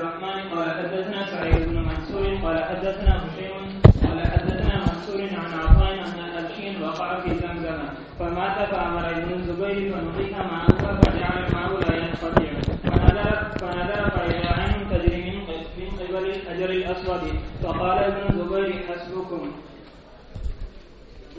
الرحمن قال حدثنا سعيد بن منصور، قال حدثنا هشيم، قال حدثنا منصور عن عطاء ان الابشين وقع في زمزم فمات فامر ابن الزبير فنضيح معه فجعل الماء لا ينقطع. فنذر فنذر فاذا عين تجري من من قبل الحجر الاسود فقال ابن الزبير حسبكم.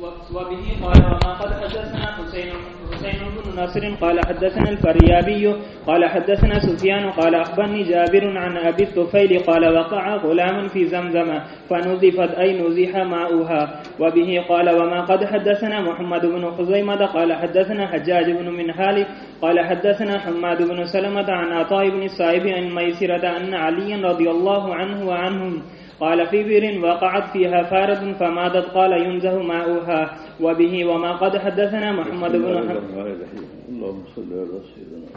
وبه قال وما قد حدثنا حسين حسين بن نصر قال حدثنا الفريابي قال حدثنا سفيان قال أخبرني جابر عن أبي الطفيل قال وقع غلام في زمزم فنزفت أي نزح ماؤها. وبه قال وما قد حدثنا محمد بن خزيمة قال حدثنا حجاج بن منهال قال حدثنا حماد بن سلمة عن عطاء بن الصائب عن ميسرة أن عليا رضي الله عنه وعنهم قال في بئر وقعت فيها فارة فماتت قال ينزه ماؤها وبه وما قد حدثنا محمد بن حم... اللهم صل على سيدنا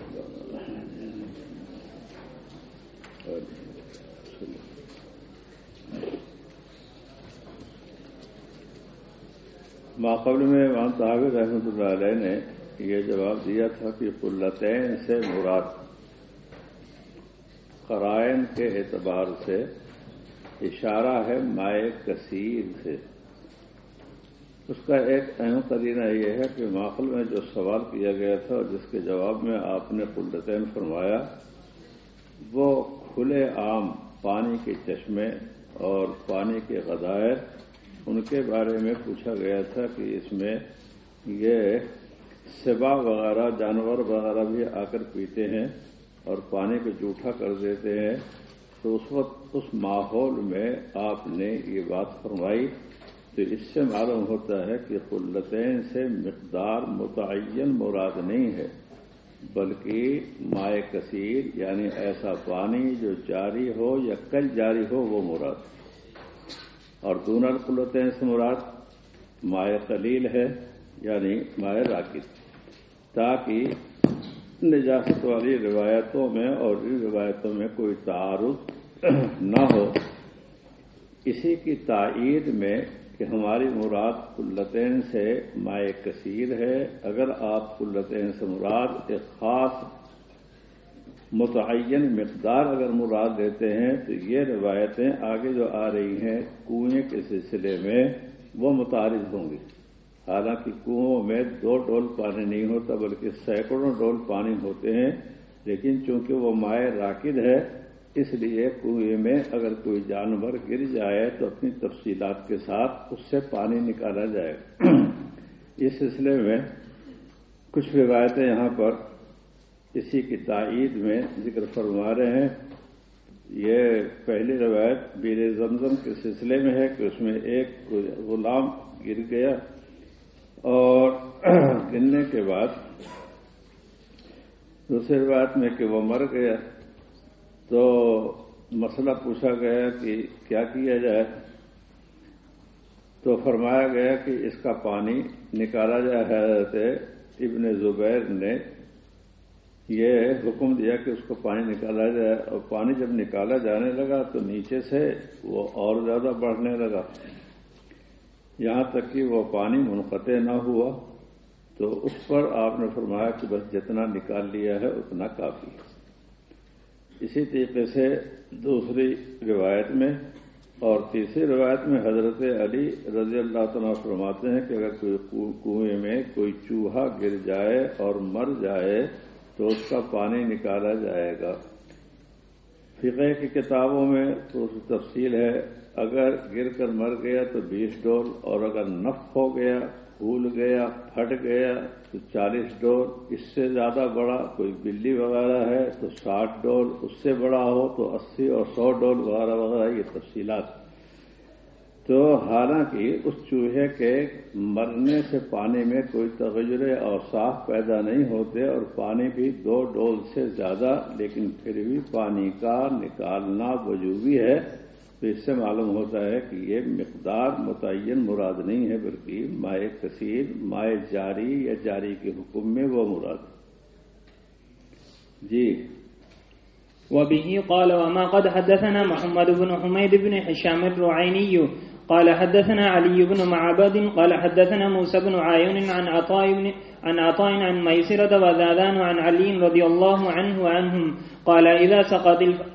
ماقبل میں امام صاحب رحمۃ اللہ علیہ نے یہ جواب دیا تھا کہ قلتین سے مراد قرائن کے اعتبار سے اشارہ ہے مائع کثیر سے۔ اس کا ایک اہم قرینہ یہ ہے کہ ماخل میں جو سوال کیا گیا تھا اور جس کے جواب میں آپ نے قلتین فرمایا، وہ کھلے عام پانی کے چشمے اور پانی کے غدائر ان کے بارے میں پوچھا گیا تھا کہ اس میں یہ سبا وغیرہ، جانور وغیرہ بھی آ کر پیتے ہیں اور پانی کو جھوٹا کر دیتے ہیں۔ تو اس وقت اس ماحول میں آپ نے یہ بات فرمائی تو اس سے معلوم ہوتا ہے کہ قلتین سے مقدار متعین مراد نہیں ہے، بلکہ مائع کثیر یعنی ایسا پانی جو جاری ہو یا کل جاری ہو وہ مراد اور دونوں قلتیں سے مراد مائع قلیل ہے یعنی مائع راکد۔ تاکہ نجاست والی روایتوں میں اور ان روایتوں میں کوئی تعارف نہ ہو۔ اسی کی تائید میں کہ ہماری مراد قلتین سے مائع کثیر ہے۔ اگر آپ قلتین سے مراد ایک خاص متعین مقدار اگر مراد دیتے ہیں، تو یہ روایتیں آگے جو آ رہی ہیں کنویں کے سلسلے میں، وہ متعارف ہوں گی۔ حالانکہ کنووں میں دو ڈول پانی نہیں ہوتا، بلکہ سینکڑوں ڈول پانی ہوتے ہیں، لیکن چونکہ وہ مائع راکد ہے اس لیے کنویں میں اگر کوئی جانور گر جائے تو اپنی تفصیلات کے ساتھ اس سے پانی نکالا جائے۔ اس سلسلے میں کچھ روایتیں یہاں پر اسی کی تائید میں ذکر فرما رہے ہیں۔ یہ پہلی روایت بیر زمزم کے سلسلے میں ہے کہ اس میں ایک غلام گر گیا اور گرنے کے بعد دوسری روایت میں کہ وہ مر گیا۔ تو مسئلہ پوچھا گیا کہ کیا کیا جائے؟ تو فرمایا گیا کہ اس کا پانی نکالا جائے حضرت ابن زبیر نے۔ یہ حکم دیا کہ اس کو پانی نکالا جائے اور پانی جب نکالا جانے لگا تو نیچے سے وہ اور زیادہ بڑھنے لگا۔ یہاں تک کہ وہ پانی منقطع نہ ہوا تو اس پر آپ نے فرمایا کہ بس جتنا نکال لیا ہے اتنا کافی اسی طریقے سے دوسری روایت میں اور تیسری روایت میں حضرت علی رضی اللہ تعالیٰ فرماتے ہیں کہ اگر کوئی کنویں میں کوئی چوہا گر جائے اور مر جائے تو اس کا پانی نکالا جائے گا۔ فقہ کی کتابوں میں تو اس تفصیل ہے، اگر گر کر مر گیا تو بیس ڈول اور اگر نف ہو گیا پھول گیا، پھٹ گیا، تو چالیس ڈول اس سے زیادہ بڑا کوئی بلی وغیرہ ہے تو ساٹھ ڈول اس سے بڑا ہو تو اسی اور سو ڈول وغیرہ وغیرہ، یہ تفصیلات۔ تو حالانکہ اس چوہے کے مرنے سے پانی میں کوئی تغجرے اور صاف پیدا نہیں ہوتے اور پانی بھی دو ڈول سے زیادہ، لیکن پھر بھی پانی کا نکالنا وجوبی ہے۔ تو اس سے معلوم ہوتا ہے کہ یہ مقدار متعین مراد نہیں ہے، بلکہ مائع کثیر، مائع جاری یا جاری کے حکم میں وہ مراد جی۔ وبه قال وما قد حدثنا محمد بن حميد بن هشام الرعيني قال حدثنا علي بن معبد قال حدثنا موسى بن عاين عن عطاء بن عن عطاء عن ميسرة وزادان عن علي رضي الله عنه وعنهم قال إذا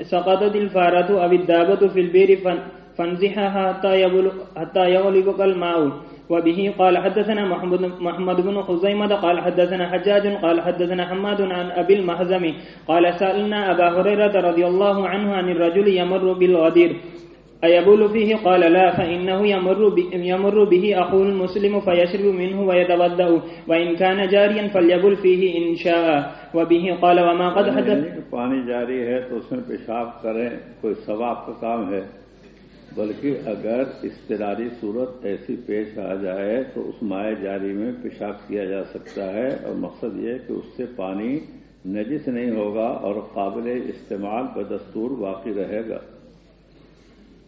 سقطت الفارة أو الدابة في البئر فان- فانزحها حتى يبلغ حتى يغلبك الماء. وبه قال حدثنا محمد محمد بن خزيمة قال حدثنا حجاج قال حدثنا حماد عن أبي المهزم قال سألنا أبا هريرة رضي الله عنه عن الرجل يمر بالغدير. أيبول فيه قال لا فإنه يمر. يمر به أخوه المسلم فيشرب منه ويتوضأ وإن كان جاريا فليبل فيه إن شاء. وبه قال وما قد حدث یعنی کہ پانی جاری ہے تو اس میں پیشاب کریں کوئی ثواب کا کام ہے۔ بلکہ اگر اضطراری صورت ایسی پیش آ جائے تو اس مائع جاری میں پیشاب کیا جا سکتا ہے اور مقصد یہ کہ اس سے پانی نجس نہیں ہوگا اور قابل استعمال بدستور باقی رہے گا۔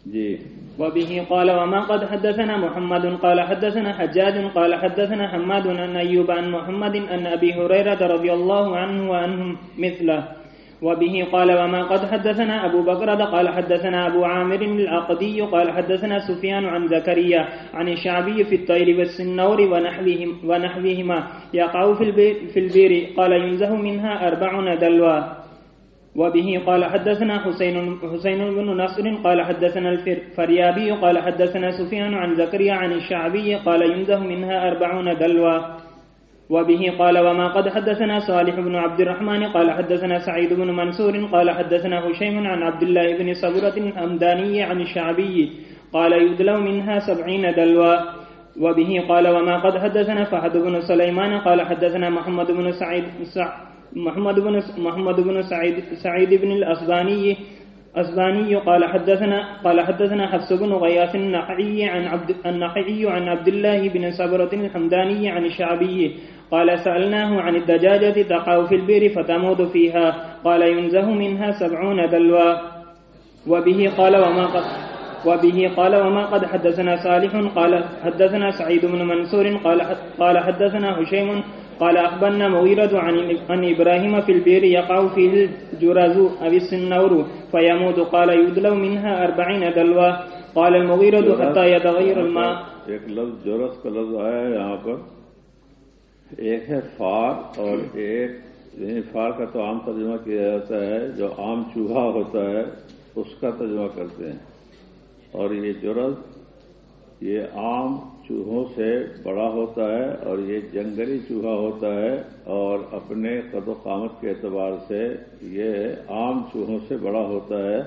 جی۔ وبه قال وما قد حدثنا محمد قال حدثنا حجاج قال حدثنا حماد عن أيوب عن محمد أن أبي هريرة رضي الله عنه وعنهم مثله. وبه قال وما قد حدثنا أبو بكر قال حدثنا أبو عامر العقدي قال حدثنا سفيان عن زكريا عن الشعبي في الطير والسنور ونحوهم ونحوهما يقع في البير, في البير قال ينزه منها أربعون دلوا وبه قال حدثنا حسين حسين بن نصر قال حدثنا الفريابي قال حدثنا سفيان عن زكريا عن الشعبي قال ينزه منها أربعون دلوا وبه قال وما قد حدثنا صالح بن عبد الرحمن قال حدثنا سعيد بن منصور قال حدثنا هشيم عن عبد الله بن صبرة الحمداني عن الشعبي قال يدلو منها سبعين دلوا وبه قال وما قد حدثنا فهد بن سليمان قال حدثنا محمد بن سعيد سع محمد بن محمد بن سعيد سعيد بن الأسباني أسباني قال حدثنا قال حدثنا حفص بن غياث النخعي عن عبد النخعي عن عبد الله بن صبرة الحمداني عن الشعبي قال سألناه عن الدجاجة تقع في البئر فتموت فيها قال ينزه منها سبعون دلوا وبه قال وما قد وبه قال وما قد حدثنا صالح قال حدثنا سعيد بن منصور قال قال حدثنا هشيم قال أخبرنا مغيرة عن عن إبراهيم في البئر يقع فيه الجرز أو السنور فيموت. قال يدلو منها أربعين دلوا قال المغيرة حتى يتغير الماء. ایک لفظ جورس کا لفظ آیا ہے یہاں پر. ایک ہے فار اور ایک یعنی فار کا تو عام ترجمہ کیا جاتا ہے جو عام چوہا ہوتا ہے اس کا ترجمہ کرتے ہیں. اور یہ جرز یہ عام چوہوں سے بڑا ہوتا ہے اور یہ جنگلی چوہا ہوتا ہے اور اپنے قد و قامت کے اعتبار سے یہ عام چوہوں سے بڑا ہوتا ہے،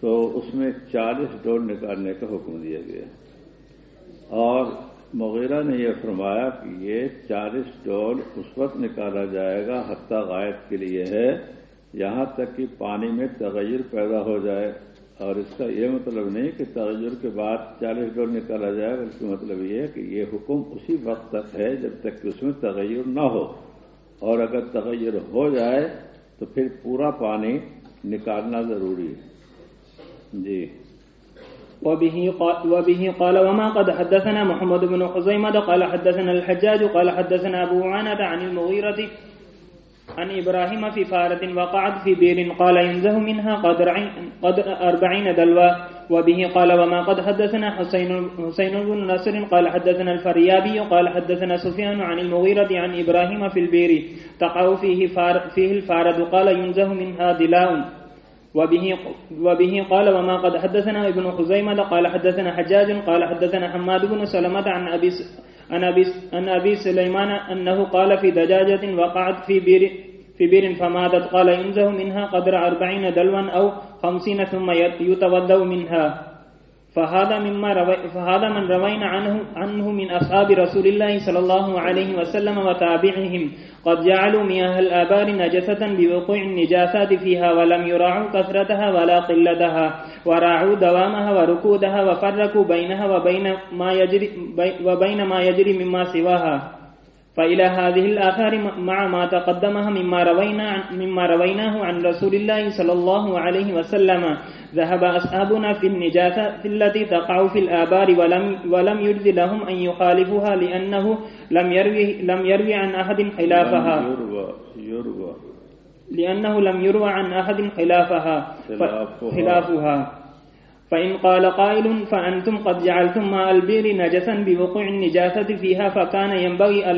تو اس میں چالیس ڈول نکالنے کا حکم دیا گیا۔ اور مغیرہ نے یہ فرمایا کہ یہ چالیس ڈول اس وقت نکالا جائے گا حتیٰ غائب کے لیے ہے، یہاں تک کہ پانی میں تغیر پیدا ہو جائے۔ اور اس کا یہ مطلب نہیں کہ تغیر کے بعد چالیس ڈول نکالا جائے بلکہ مطلب یہ ہے کہ یہ حکم اسی وقت تک ہے جب تک کہ اس میں تغیر نہ ہو۔ اور اگر تغیر ہو جائے تو پھر پورا پانی نکالنا ضروری ہے۔ جی۔ وبه قال, وبه قال وما قد حدثنا محمد بن خزيمة قال حدثنا الحجاج قال حدثنا أبو عانة عن المغيرة عن إبراهيم في فارة وقعت في بير قال ينزه منها قدر, قدر أربعين دلوا وبه قال وما قد حدثنا حسين, حسين بن نصر قال حدثنا الفريابي قال حدثنا سفيان عن المغيرة عن إبراهيم في البير. تقع فيه, فار فيه الفارة قال ينزه منها دلاء. وبه وبه قال وما قد حدثنا ابن خزيمة قال حدثنا حجاج قال حدثنا حماد بن سلمة عن أبي عن أبي سليمان أنه قال في دجاجة وقعت في بير في بير فماتت قال ينزه منها قدر أربعين دلوا أو خمسين ثم يتودوا منها. فهذا مما روي فهذا من روينا عنه عنه من أصحاب رسول الله صلى الله عليه وسلم وتابعهم. قد جعلوا مياه الآبار نجسة بوقوع النجاسات فيها ولم يراعوا كثرتها ولا قلتها. وراعوا دوامها وركودها وفرقوا بينها وبين ما يجري وبين ما يجري مما سواها. فإلى هذه الآثار مع ما تقدمها مما روينا مما رويناه عن رسول الله صلى الله عليه وسلم. ذهب أصحابنا في النجاسة التي تقع في الآبار ولم ولم يجز لهم أن يخالفوها لأنه لم يروي لم يروي عن أحد خلافها. يروى يروى. لأنه لم يروى عن أحد خلافها. خلافها. فإن قال قائل فأنتم قد جعلتم ماء البئر نجسا بوقوع النجاسة فيها فكان ينبغي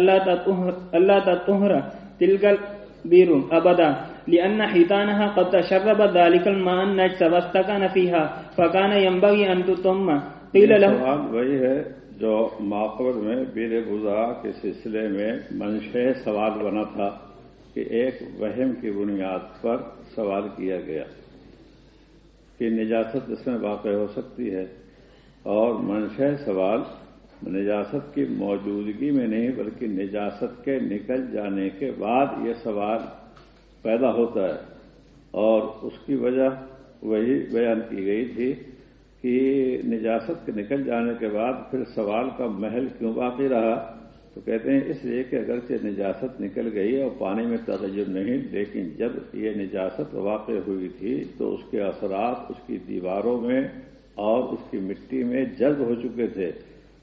ألا تطهر تلك البئر أبدا لأن حيطانها قد تشرب ذلك الماء النجس واستكن فيها فكان ينبغي أن تتم قيل له وہی ہے جو ماقبر میں بیر بزا کے سلسلے میں منشے سوال بنا تھا کہ ایک وہم کی بنیاد پر سوال کیا گیا۔ کہ نجاست اس میں واقع ہو سکتی ہے اور منشا سوال نجاست کی موجودگی میں نہیں بلکہ نجاست کے نکل جانے کے بعد یہ سوال پیدا ہوتا ہے اور اس کی وجہ وہی بیان کی گئی تھی کہ نجاست کے نکل جانے کے بعد پھر سوال کا محل کیوں باقی رہا تو کہتے ہیں اس لیے کہ اگرچہ نجاست نکل گئی اور پانی میں تغیر نہیں، لیکن جب یہ نجاست واقع ہوئی تھی تو اس کے اثرات اس کی دیواروں میں اور اس کی مٹی میں جذب ہو چکے تھے۔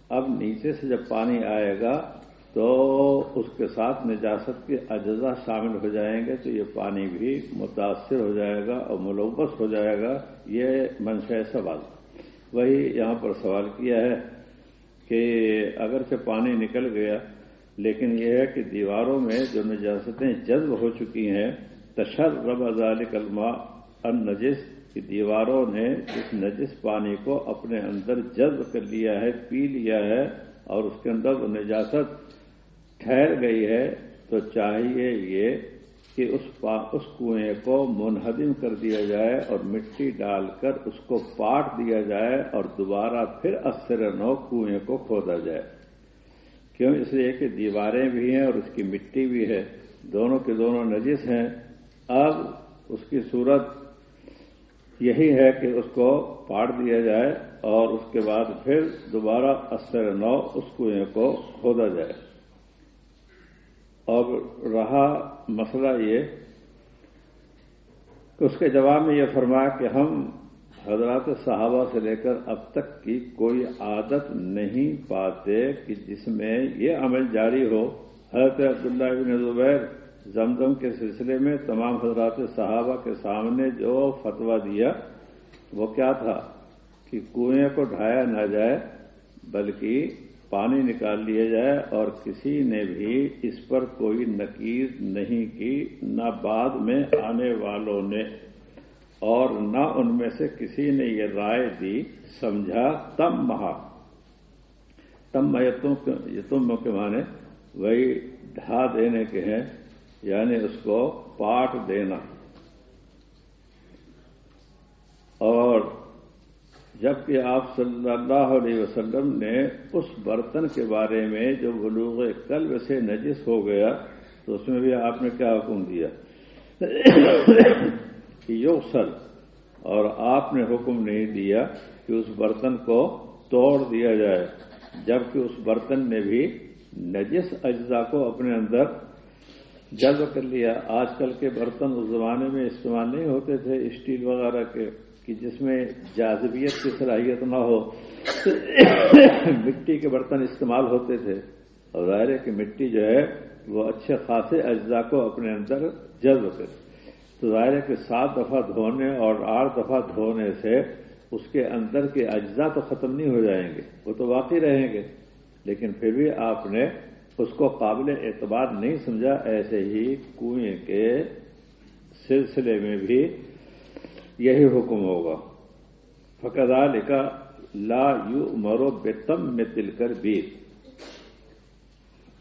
اب نیچے سے جب پانی آئے گا تو اس کے ساتھ نجاست کے اجزاء شامل ہو جائیں گے، تو یہ پانی بھی متاثر ہو جائے گا اور ملوث ہو جائے گا۔ یہ منشا سوال۔ وہی یہاں پر سوال کیا ہے۔ کہ اگر سے پانی نکل گیا، لیکن یہ ہے کہ دیواروں میں جو نجاستیں جذب ہو چکی ہیں، تشر رب ازال کلما نجس کی دیواروں نے اس نجس پانی کو اپنے اندر جذب کر لیا ہے، پی لیا ہے، اور اس کے اندر وہ نجاست ٹھہر گئی ہے، تو چاہیے یہ کہ اس اس کنویں کو منہدم کر دیا جائے اور مٹی ڈال کر اس کو پاٹ دیا جائے اور دوبارہ پھر اثر نو کنویں کو کھودا جائے۔ کیوں؟ اس لیے کہ دیواریں بھی ہیں اور اس کی مٹی بھی ہے۔ دونوں کے دونوں نجس ہیں۔ اب اس کی صورت یہی ہے کہ اس کو پاٹ دیا جائے اور اس کے بعد پھر دوبارہ اثر نو اس کنویں کو کھودا جائے۔ اور رہا مسئلہ یہ کہ اس کے جواب میں یہ فرمایا کہ ہم حضرات صحابہ سے لے کر اب تک کی کوئی عادت نہیں پاتے کہ جس میں یہ عمل جاری ہو۔ حضرت عبداللہ بن زبیر زمزم کے سلسلے میں تمام حضرات صحابہ کے سامنے جو فتویٰ دیا، وہ کیا تھا کہ کنویں کو ڈھایا نہ جائے، بلکہ پانی نکال لیا جائے اور کسی نے بھی اس پر کوئی نکیر نہیں کی، نہ بعد میں آنے والوں نے اور نہ ان میں سے کسی نے یہ رائے دی، سمجھا، تم مہا۔ تم یتم کے معنی وہی ڈھا دینے کے ہیں یعنی اس کو پاٹ دینا۔ اور جبکہ آپ صلی اللہ علیہ وسلم نے اس برتن کے بارے میں جو بلوغ قلب سے نجس ہو گیا، تو اس میں بھی آپ نے کیا حکم دیا؟ کہ یوسل اور آپ نے حکم نہیں دیا کہ اس برتن کو توڑ دیا جائے، جبکہ اس برتن نے بھی نجس اجزاء کو اپنے اندر جذب کر لیا۔ آج کل کے برتن اس زمانے میں استعمال نہیں ہوتے تھے، اسٹیل وغیرہ کے۔ کہ جس میں جاذبیت کی صلاحیت نہ ہو، مٹی کے برتن استعمال ہوتے تھے۔ اور ظاہر ہے کہ مٹی جو ہے، وہ اچھے خاصے اجزاء کو اپنے اندر جذب کرے تو ظاہر ہے کہ سات دفعہ دھونے اور آٹھ دفعہ دھونے سے اس کے اندر کے اجزاء تو ختم نہیں ہو جائیں گے، وہ تو باقی رہیں گے۔ لیکن پھر بھی آپ نے اس کو قابل اعتبار نہیں سمجھا، ایسے ہی کنویں کے سلسلے میں بھی یہی حکم ہوگا۔ فقدا لکھا لا یو مرو بے تم میں تل کر بھی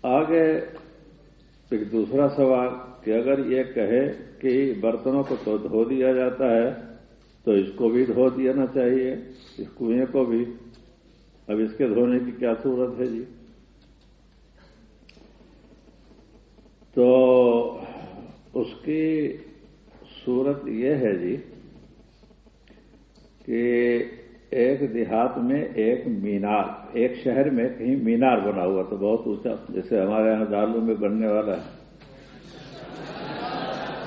آگے ایک دوسرا سوال، کہ اگر یہ کہے کہ برتنوں کو تو دھو دیا جاتا ہے، تو اس کو بھی دھو دینا چاہیے، اس کنویں کو بھی۔ اب اس کے دھونے کی کیا صورت ہے جی؟ تو اس کی صورت یہ ہے جی کہ ایک دیہات میں ایک مینار، ایک شہر میں کہیں مینار بنا ہوا تو بہت اونچا، جیسے ہمارے یہاں داروں میں بننے والا ہے۔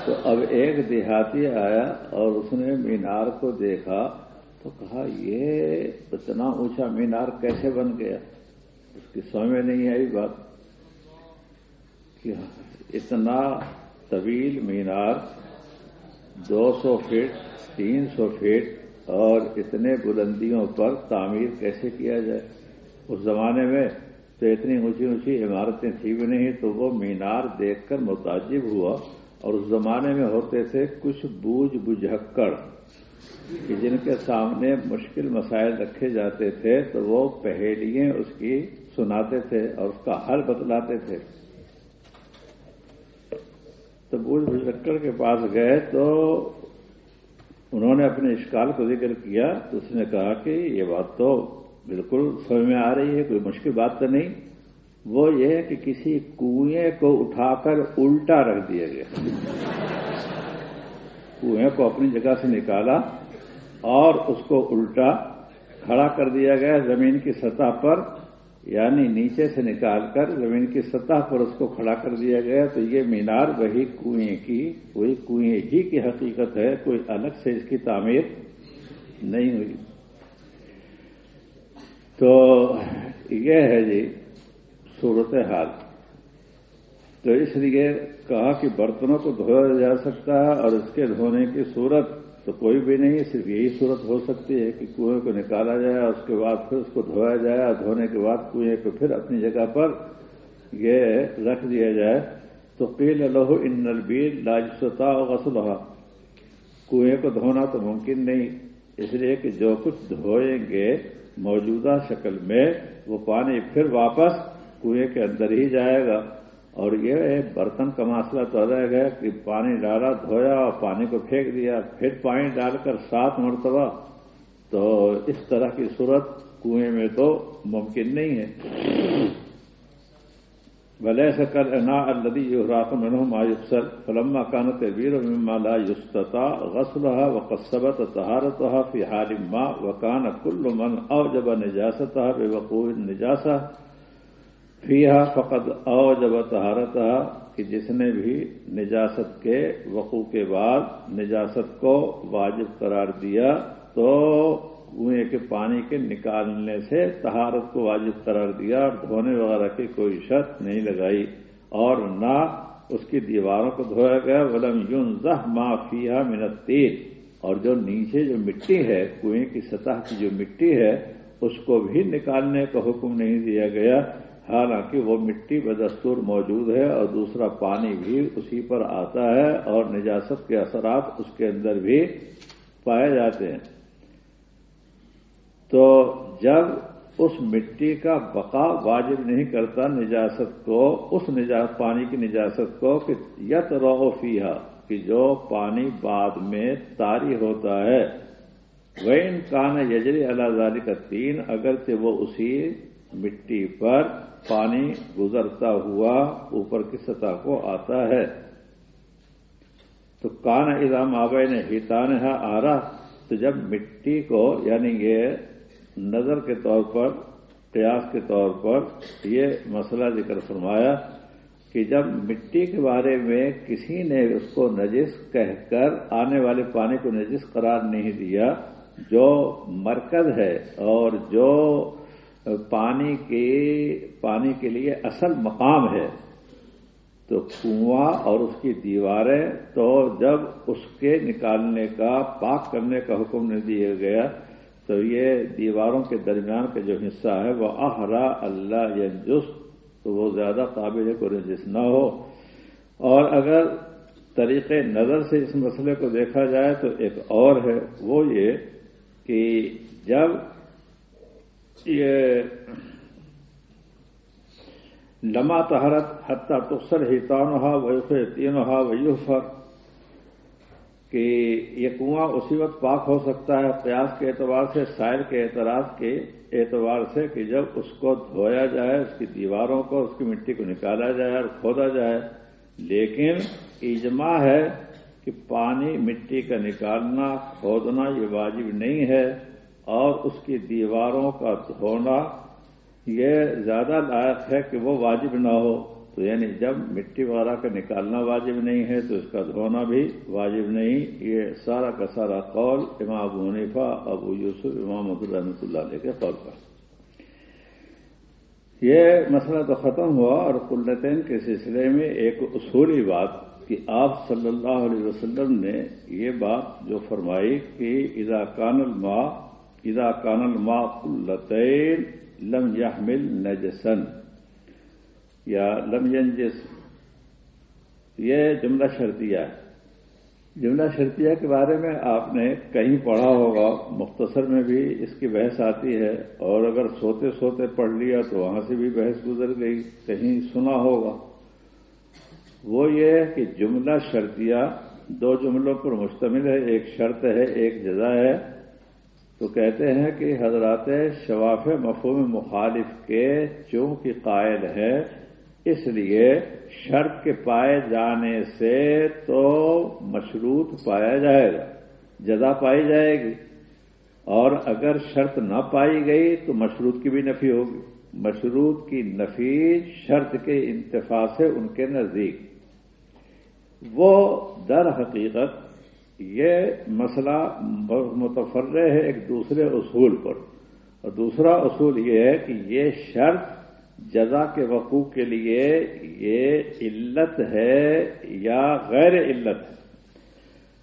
تو اب ایک دیہاتی آیا اور اس نے مینار کو دیکھا تو کہا، یہ اتنا اونچا مینار کیسے بن گیا؟ اس کی سمجھ میں نہیں آئی بات کہ اتنا طویل مینار دو سو فٹ، تین سو فٹ اور اتنے بلندیوں پر تعمیر کیسے کیا جائے؟ اس زمانے میں تو اتنی اونچی اونچی عمارتیں تھیں بھی نہیں، تو وہ مینار دیکھ کر متعجب ہوا اور اس زمانے میں ہوتے تھے کچھ بوجھ بجھکڑ، کہ جن کے سامنے مشکل مسائل رکھے جاتے تھے تو وہ پہیلیاں اس کی سناتے تھے اور اس کا حل بتلاتے تھے۔ تو بوجھ بجھکڑ کے پاس گئے تو انہوں نے اپنے اشکال کو ذکر کیا تو اس نے کہا کہ یہ بات تو بالکل سمجھ میں آ رہی ہے، کوئی مشکل بات تو نہیں۔ وہ یہ ہے کہ کسی کنویں کو اٹھا کر الٹا رکھ دیا گیا۔ کنویں کو اپنی جگہ سے نکالا اور اس کو الٹا کھڑا کر دیا گیا، زمین کی سطح پر یعنی نیچے سے نکال کر زمین کی سطح پر اس کو کھڑا کر دیا گیا تو یہ مینار وہی کنویں کی، وہی کنویں ہی کی حقیقت ہے، کوئی الگ سے اس کی تعمیر نہیں ہوئی۔ تو یہ ہے جی صورت حال تو اس لیے کہا کہ برتنوں کو دھویا جا سکتا ہے اور اس کے دھونے کی صورت تو کوئی بھی نہیں، صرف یہی صورت ہو سکتی ہے کہ کنویں کو نکالا جائے اور اس کے بعد پھر اس کو دھویا جائے اور دھونے کے بعد کنویں کو پھر اپنی جگہ پر یہ رکھ دیا جائے۔ تو قیل لہو ان نلبیر لاجستا غسل کنویں کو دھونا تو ممکن نہیں، اس لیے کہ جو کچھ دھوئیں گے موجودہ شکل میں وہ پانی پھر واپس کنویں کے اندر ہی جائے گا۔ اور یہ برتن کا مسئلہ تو رہ گیا کہ پانی ڈالا، دھویا اور پانی کو پھینک دیا، پھر پانی ڈال کر سات مرتبہ، تو اس طرح کی صورت کنویں میں تو ممکن نہیں ہے۔ بلے سکر انا الدی یوراق منہ مایوسر فلما کانت ویر مالا یوستا غسلہ و قصبت تہارت فی حال ما وکان کل من او جب نجاست بے وقوع نجاسا فیحا فقط او جب تہارت کہ جس نے بھی نجاست کے وقوع کے بعد نجاست کو واجب قرار دیا، تو کنویں کے پانی کے نکالنے سے تہارت کو واجب قرار دیا اور دھونے وغیرہ کی کوئی شرط نہیں لگائی اور نہ اس کی دیواروں کو دھویا گیا، ولم یون زہ ما فیحا منت تیل اور جو نیچے جو مٹی ہے کنویں کی سطح کی جو مٹی ہے، اس کو بھی نکالنے کا حکم نہیں دیا گیا۔ حالانکہ وہ مٹی بدستور موجود ہے اور دوسرا پانی بھی اسی پر آتا ہے اور نجاست کے اثرات اس کے اندر بھی پائے جاتے ہیں۔ تو جب اس مٹی کا بقا واجب نہیں کرتا نجاست کو، اس نجاست پانی کی نجاست کو کہ یت رو فیحا کہ جو پانی بعد میں تاری ہوتا ہے۔ وہ انکان یجری اللہ کا تین اگرچہ وہ اسی مٹی پر پانی گزرتا ہوا اوپر کی سطح کو آتا ہے۔ تو کان ادام آبے نے ہیتان ہے آ رہا تو جب مٹی کو یعنی یہ نظر کے طور پر، قیاس کے طور پر یہ مسئلہ ذکر فرمایا کہ جب مٹی کے بارے میں کسی نے اس کو نجس کہہ کر آنے والے پانی کو نجس قرار نہیں دیا، جو مرکز ہے اور جو پانی کے پانی کے لیے اصل مقام ہے۔ تو کنواں اور اس کی دیواریں تو جب اس کے نکالنے کا، پاک کرنے کا حکم نہیں دیا گیا، تو یہ دیواروں کے درمیان کا جو حصہ ہے، وہ احرا اللہ ینجس تو وہ زیادہ قابل کو رجس نہ ہو۔ اور اگر طریقے نظر سے اس مسئلے کو دیکھا جائے تو ایک اور ہے، وہ یہ کہ جب یہ لما تہرت حتہ تخصر ہی تانحا ویوفے تینحا ویوفر کہ یہ کنواں اسی وقت پاک ہو سکتا ہے قیاس کے اعتبار سے، سائر کے اعتراض کے اعتبار سے، کہ جب اس کو دھویا جائے، اس کی دیواروں کو، اس کی مٹی کو نکالا جائے اور کھودا جائے۔ لیکن اجماع ہے کہ پانی مٹی کا نکالنا، کھودنا یہ واجب نہیں ہے۔ اور اس کی دیواروں کا دھونا، یہ زیادہ لائق ہے کہ وہ واجب نہ ہو۔ تو یعنی جب مٹی وغیرہ کا نکالنا واجب نہیں ہے، تو اس کا دھونا بھی واجب نہیں۔ یہ سارا کا سارا قول امام ابو حنیفہ، ابو یوسف، امام عبد رحمۃ اللہ علیہ کے طور پر۔ یہ مسئلہ تو ختم ہوا اور قلتین کے سلسلے میں ایک اصولی بات کہ آپ صلی اللہ علیہ وسلم نے یہ بات جو فرمائی کہ اذا کان الما اذا کان الما قلتین لم يحمل نجسن یا لم ينجس. یہ جملہ شرطیہ ہے. جملہ شرطیہ کے بارے میں آپ نے کہیں پڑھا ہوگا، مختصر میں بھی اس کی بحث آتی ہے، اور اگر سوتے سوتے پڑھ لیا تو وہاں سے بھی بحث گزر گئی، کہیں سنا ہوگا۔ وہ یہ ہے کہ جملہ شرطیہ دو جملوں پر مشتمل ہے، ایک شرط ہے، ایک جزا ہے۔ تو کہتے ہیں کہ حضرات شواف مفہوم مخالف کے چونکہ قائل ہے اس لیے شرط کے پائے جانے سے تو مشروط پایا جائے گا، جزا پائی جائے گی۔ اور اگر شرط نہ پائی گئی تو مشروط کی بھی نفی ہوگی۔ مشروط کی نفی شرط کے انتفاع سے ان کے نزدیک۔ وہ در حقیقت یہ مسئلہ متفر ہے ایک دوسرے اصول پر۔ اور دوسرا اصول یہ ہے کہ یہ شرط جزا کے وقوع کے لیے یہ علت ہے یا غیر علت ہے۔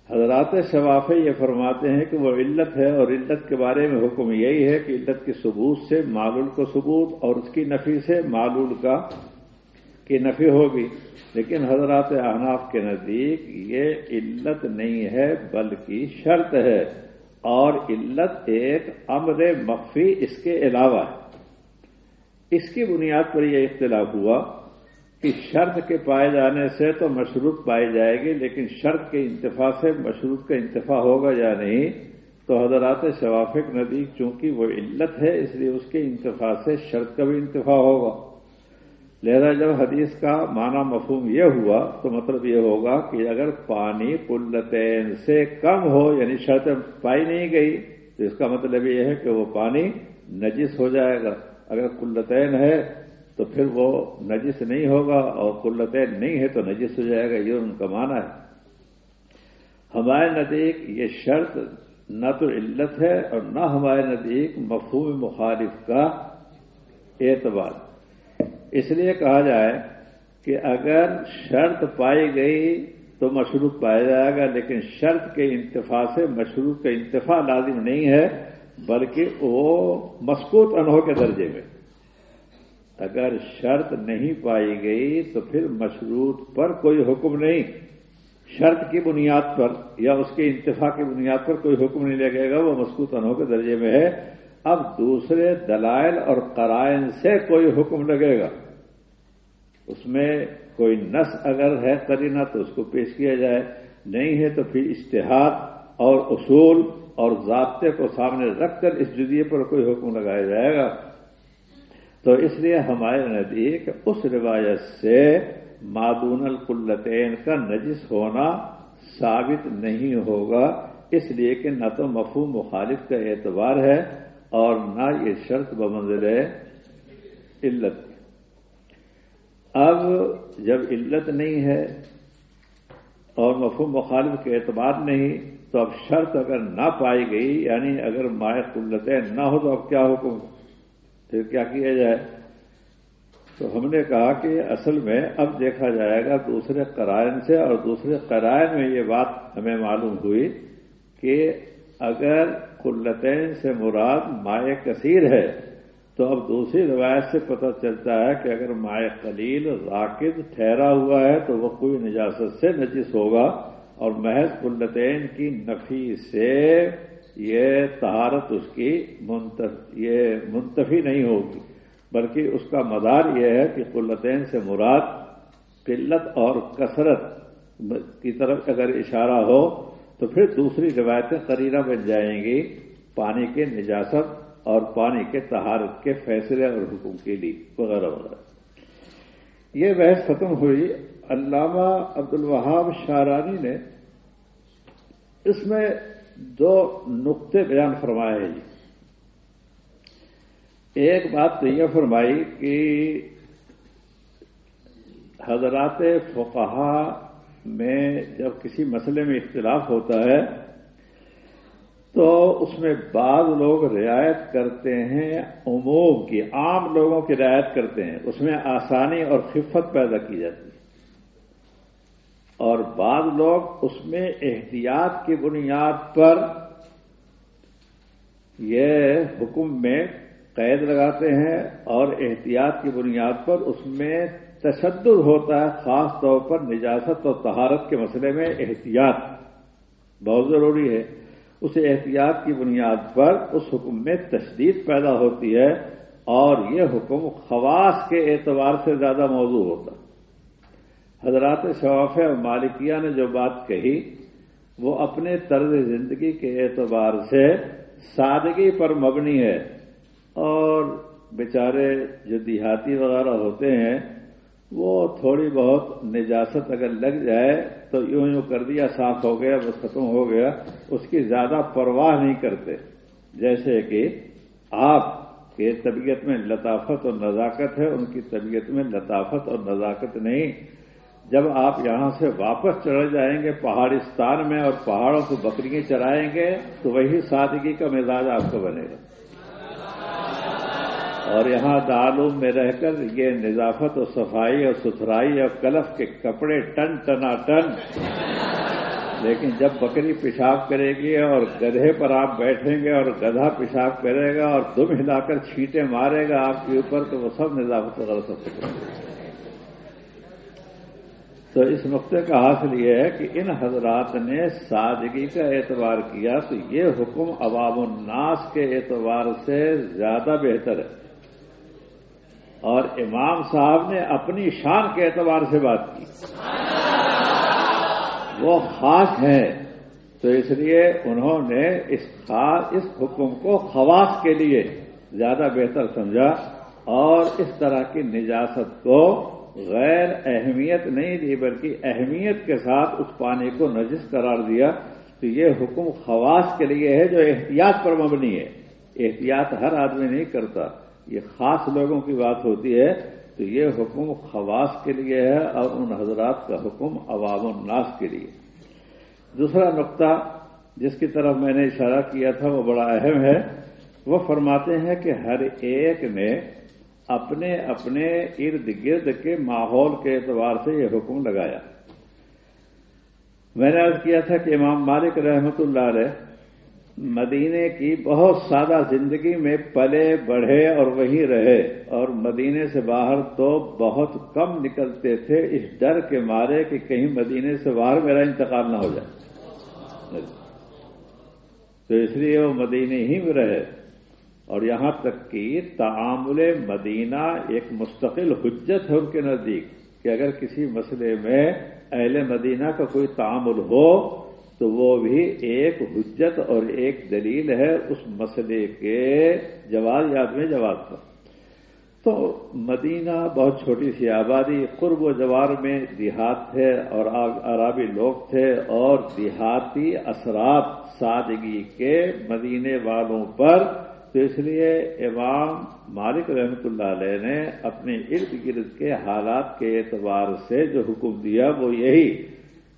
حضرات شوافے یہ فرماتے ہیں کہ وہ علت ہے اور علت کے بارے میں حکم یہی ہے کہ علت کے ثبوت سے معلول کو ثبوت اور اس کی نفی سے معلول کا کی نفی ہوگی۔ لیکن حضرات احناف کے نزدیک یہ علت نہیں ہے، بلکہ شرط ہے۔ اور علت ایک امر مخفی اس کے علاوہ ہے۔ اس کی بنیاد پر یہ اختلاف ہوا کہ شرط کے پائے جانے سے تو مشروط پائی جائے گی، لیکن شرط کے انتفاع سے مشروط کا انتفاع ہوگا یا نہیں، تو حضرات شوافق ندی چونکہ وہ علت ہے، اس لیے اس کے انتفاع سے شرط کا بھی انتفاع ہوگا۔ لہذا جب حدیث کا معنی مفہوم یہ ہوا تو مطلب یہ ہوگا کہ اگر پانی قلتین سے کم ہو یعنی شرط پائی نہیں گئی، تو اس کا مطلب یہ ہے کہ وہ پانی نجس ہو جائے گا۔ اگر قلتین ہے تو پھر وہ نجس نہیں ہوگا، اور قلتین نہیں ہے تو نجس ہو جائے گا، یہ ان کا معنی ہے۔ ہمارے نزدیک یہ شرط نہ تو علت ہے اور نہ ہمارے نزدیک مفہوم مخالف کا اعتبار۔ اس لیے کہا جائے کہ اگر شرط پائی گئی تو مشروط پایا جائے گا، لیکن شرط کے انتفاع سے مشروط کا انتفاع لازم نہیں ہے، بلکہ وہ مسکوت انہوں کے درجے میں۔ اگر شرط نہیں پائی گئی تو پھر مشروط پر کوئی حکم نہیں۔ شرط کی بنیاد پر یا اس کے انتفاع کی بنیاد پر کوئی حکم نہیں لگے گا، وہ مسکوت انہوں کے درجے میں ہے۔ اب دوسرے دلائل اور قرائن سے کوئی حکم لگے گا۔ اس میں کوئی نس اگر ہے کرینہ تو اس کو پیش کیا جائے، نہیں ہے تو پھر اشتہار اور اصول اور ضابطے کو سامنے رکھ کر اس جدیے پر کوئی حکم لگایا جائے گا۔ تو اس لیے ہمارے نزدیک اس روایت سے معدون القلتین کا نجس ہونا ثابت نہیں ہوگا، اس لیے کہ نہ تو مفہوم مخالف کا اعتبار ہے اور نہ یہ شرط بمنزل ہے علت اب جب علت نہیں ہے اور مفہوم مخالف کے اعتبار نہیں تو اب شرط اگر نہ پائی گئی یعنی اگر مائع قلتیں نہ ہو، تو اب کیا حکم؟ پھر کیا کیا جائے؟ تو ہم نے کہا کہ اصل میں اب دیکھا جائے گا دوسرے قرائن سے، اور دوسرے قرائن میں یہ بات ہمیں معلوم ہوئی کہ اگر قلتین سے مراد مائع کثیر ہے تو اب دوسری روایت سے پتہ چلتا ہے کہ اگر مائع قلیل راکد ٹھہرا ہوا ہے تو وہ کوئی نجاست سے نجس ہوگا اور محض قلتین کی نفی سے یہ تہارت اس کی یہ منتفی نہیں ہوگی۔ بلکہ اس کا مدار یہ ہے کہ قلتین سے مراد قلت اور کثرت کی طرف اگر اشارہ ہو تو پھر دوسری روایتیں قرینہ بن جائیں گی، پانی کے نجاست اور پانی کے تہارت کے فیصلے اور حکم کے لیے وغیرہ وغیرہ یہ بحث ختم ہوئی۔ علامہ عبد الوہاب شارانی نے اس میں دو نقطے بیان فرمائے ہیں۔ جی ایک بات تو یہ فرمائی کہ حضرات فقہا میں جب کسی مسئلے میں اختلاف ہوتا ہے تو اس میں بعض لوگ رعایت کرتے ہیں، عموم کی عام لوگوں کی رعایت کرتے ہیں۔ اس میں آسانی اور خفت پیدا کی جاتی ہے۔ اور بعض لوگ اس میں احتیاط کی بنیاد پر یہ حکم میں قید لگاتے ہیں اور احتیاط کی بنیاد پر اس میں تشدد ہوتا ہے، خاص طور پر نجاست اور تہارت کے مسئلے میں احتیاط۔ بہت ضروری ہے۔ اس احتیاط کی بنیاد پر اس حکم میں تشدید پیدا ہوتی ہے اور یہ حکم خواص کے اعتبار سے زیادہ موضوع ہوتا حضرات شواف اور مالکیہ نے جو بات کہی، وہ اپنے طرز زندگی کے اعتبار سے سادگی پر مبنی ہے۔ اور بیچارے جو دیہاتی وغیرہ ہوتے ہیں، وہ تھوڑی بہت نجاست اگر لگ جائے تو یوں یوں کر دیا صاف ہو گیا، بس ختم ہو گیا۔ اس کی زیادہ پرواہ نہیں کرتے۔ جیسے کہ آپ کے طبیعت میں لطافت اور نزاکت ہے، ان کی طبیعت میں لطافت اور نزاکت نہیں۔ جب آپ یہاں سے واپس چڑھ جائیں گے پہاڑستان میں اور پہاڑوں کو بکریاں چرائیں گے، تو وہی سادگی کا مزاج آپ کو بنے گا۔ اور یہاں دارالعلوم میں رہ کر یہ نظافت اور صفائی اور ستھرائی اور کلف کے کپڑے ٹن ٹنا ٹن۔ لیکن جب بکری پیشاب کرے گی اور گدھے پر آپ بیٹھیں گے اور گدھا پیشاب کرے گا اور دم ہلا کر چھینٹے مارے گا آپ کے اوپر، تو وہ سب نظافت وغیرہ سب تو اس نقطے کا حاصل یہ ہے کہ ان حضرات نے سادگی کا اعتبار کیا تو یہ حکم عوام الناس کے اعتبار سے زیادہ بہتر ہے۔ اور امام صاحب نے اپنی شان کے اعتبار سے بات کی۔ وہ خاص ہے تو اس لیے انہوں نے اس خاص، اس حکم کو خواص کے لیے زیادہ بہتر سمجھا اور اس طرح کی نجاست کو غیر اہمیت نہیں دی، بلکہ اہمیت کے ساتھ اس پانی کو نجس قرار دیا۔ تو یہ حکم خواص کے لیے ہے جو احتیاط پر مبنی ہے۔ احتیاط ہر آدمی نہیں کرتا۔ یہ خاص لوگوں کی بات ہوتی ہے، تو یہ حکم خواص کے لیے ہے اور ان حضرات کا حکم عوام الناس کے لیے۔ دوسرا نقطہ جس کی طرف میں نے اشارہ کیا تھا، وہ بڑا اہم ہے۔ وہ فرماتے ہیں کہ ہر ایک نے اپنے اپنے ارد گرد کے ماحول کے اعتبار سے یہ حکم لگایا۔ میں نے عرض کیا تھا کہ امام مالک رحمت اللہ علیہ مدینے کی بہت سادہ زندگی میں پلے بڑھے اور وہیں رہے اور مدینے سے باہر تو بہت کم نکلتے تھے اس ڈر کے مارے کہ کہیں مدینے سے باہر میرا انتقال نہ ہو جائے۔ تو اس لیے وہ مدینے ہی میں رہے۔ اور یہاں تک کہ تعامل مدینہ ایک مستقل حجت ہے ان کے نزدیک کہ اگر کسی مسئلے میں اہل مدینہ کا کوئی تعامل ہو تو وہ بھی ایک حجت اور ایک دلیل ہے اس مسئلے کے جواز یاد میں جواب کا۔ تو مدینہ بہت چھوٹی سی آبادی، قرب و جوار میں دیہات تھے اور عرابی لوگ تھے اور دیہاتی اثرات سادگی کے مدینے والوں پر۔ تو اس لیے امام مالک رحمت اللہ علیہ نے اپنے ارد گرد کے حالات کے اعتبار سے جو حکم دیا وہ یہی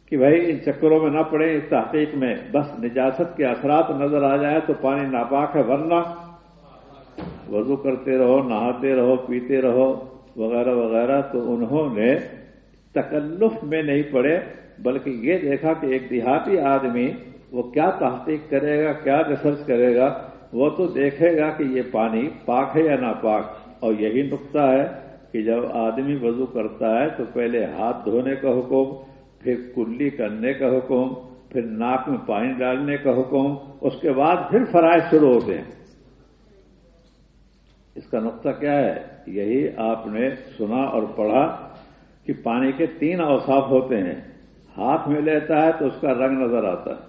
کہ بھائی ان چکروں میں نہ پڑے اس تحقیق میں بس نجاست کے اثرات نظر آ جائے تو پانی ناپاک ہے، ورنہ وضو کرتے رہو، نہاتے رہو، پیتے رہو، وغیرہ وغیرہ۔ تو انہوں نے تکلف میں نہیں پڑے، بلکہ یہ دیکھا کہ ایک دیہاتی آدمی وہ کیا تحقیق کرے گا، کیا ریسرچ کرے گا، وہ تو دیکھے گا کہ یہ پانی پاک ہے یا ناپاک۔ اور یہی نقطہ ہے کہ جب آدمی وضو کرتا ہے تو پہلے ہاتھ دھونے کا حکم پھر کلی کرنے کا حکم، پھر ناک میں پانی ڈالنے کا حکم، اس کے بعد پھر فرائض شروع ہوتے ہیں۔ اس کا نقطہ کیا ہے؟ یہی آپ نے سنا اور پڑھا کہ پانی کے تین اوساف ہوتے ہیں۔ ہاتھ میں لیتا ہے تو اس کا رنگ نظر آتا ہے۔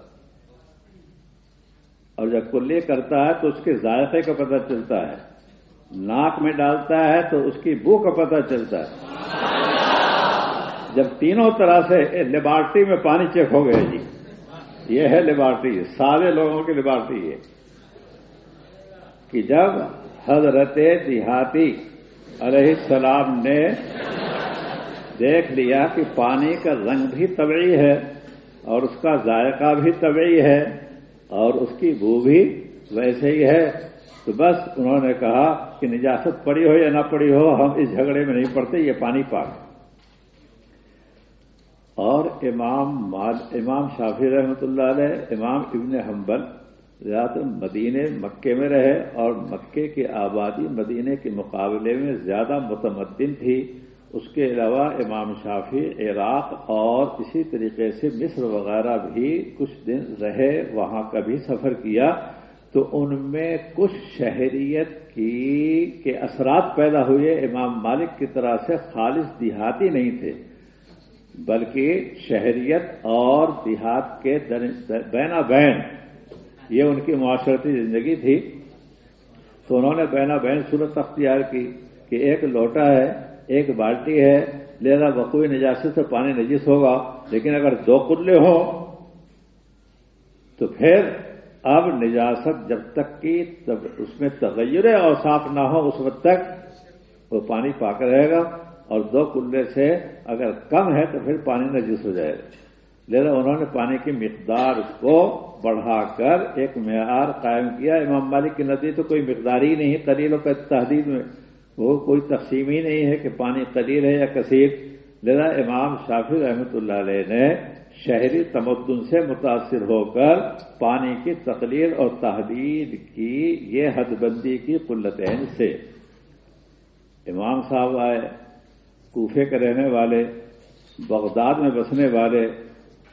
اور جب کلی کرتا ہے تو اس کے ذائقے کا پتہ چلتا ہے۔ ناک میں ڈالتا ہے تو اس کی بو کا پتہ چلتا ہے۔ جب تینوں طرح سے لیبارٹری میں پانی چیک ہو گیا جی یہ ہے لیبارٹری سارے لوگوں کی لیبارٹری ہے۔ کہ جب حضرت دیہاتی علیہ السلام نے دیکھ لیا کہ پانی کا رنگ بھی طبعی ہے اور اس کا ذائقہ بھی طبعی ہے اور اس کی بو بھی ویسے ہی ہے، تو بس انہوں نے کہا کہ نجاست پڑی ہو یا نہ پڑی ہو، ہم اس جھگڑے میں نہیں پڑتے، یہ پانی پاک اور امام امام شافی رحمۃ اللہ علیہ، امام ابن حنبل ذات مدینے مکے میں رہے اور مکے کی آبادی مدینے کے مقابلے میں زیادہ متمدن تھی۔ اس کے علاوہ امام شافی عراق اور اسی طریقے سے مصر وغیرہ بھی کچھ دن رہے، وہاں کا بھی سفر کیا۔ تو ان میں کچھ شہریت کی کے اثرات پیدا ہوئے۔ امام مالک کی طرح سے خالص دیہاتی نہیں تھے۔ بلکہ شہریت اور دیہات کے بینا بین یہ ان کی معاشرتی زندگی تھی۔ تو انہوں نے بینا بین صورت اختیار کی کہ ایک لوٹا ہے، ایک بالٹی ہے، لہذا بقوی نجاست سے پانی نجیس ہوگا۔ لیکن اگر دو کلے ہوں، تو پھر اب نجاست جب تک کہ اس میں تغیر اور صاف نہ ہو اس وقت تک وہ پانی پاک رہے گا۔ اور دو کلے سے اگر کم ہے تو پھر پانی نجیس ہو جائے گا۔ لہذا انہوں نے پانی کی مقدار کو بڑھا کر ایک معیار قائم کیا۔ امام مالک کی ندی تو کوئی مقدار ہی نہیں قلیل و تحدید میں وہ کوئی تقسیم ہی نہیں ہے کہ پانی قلیل ہے یا کثیر۔ لہذا امام شافی رحمۃ اللہ علیہ نے شہری تمدن سے متاثر ہو کر پانی کی تقلیل اور تحدید کی یہ حد بندی کی قلتین سے۔ امام صاحب آئے۔ کوفے کے رہنے والے، بغداد میں بسنے والے،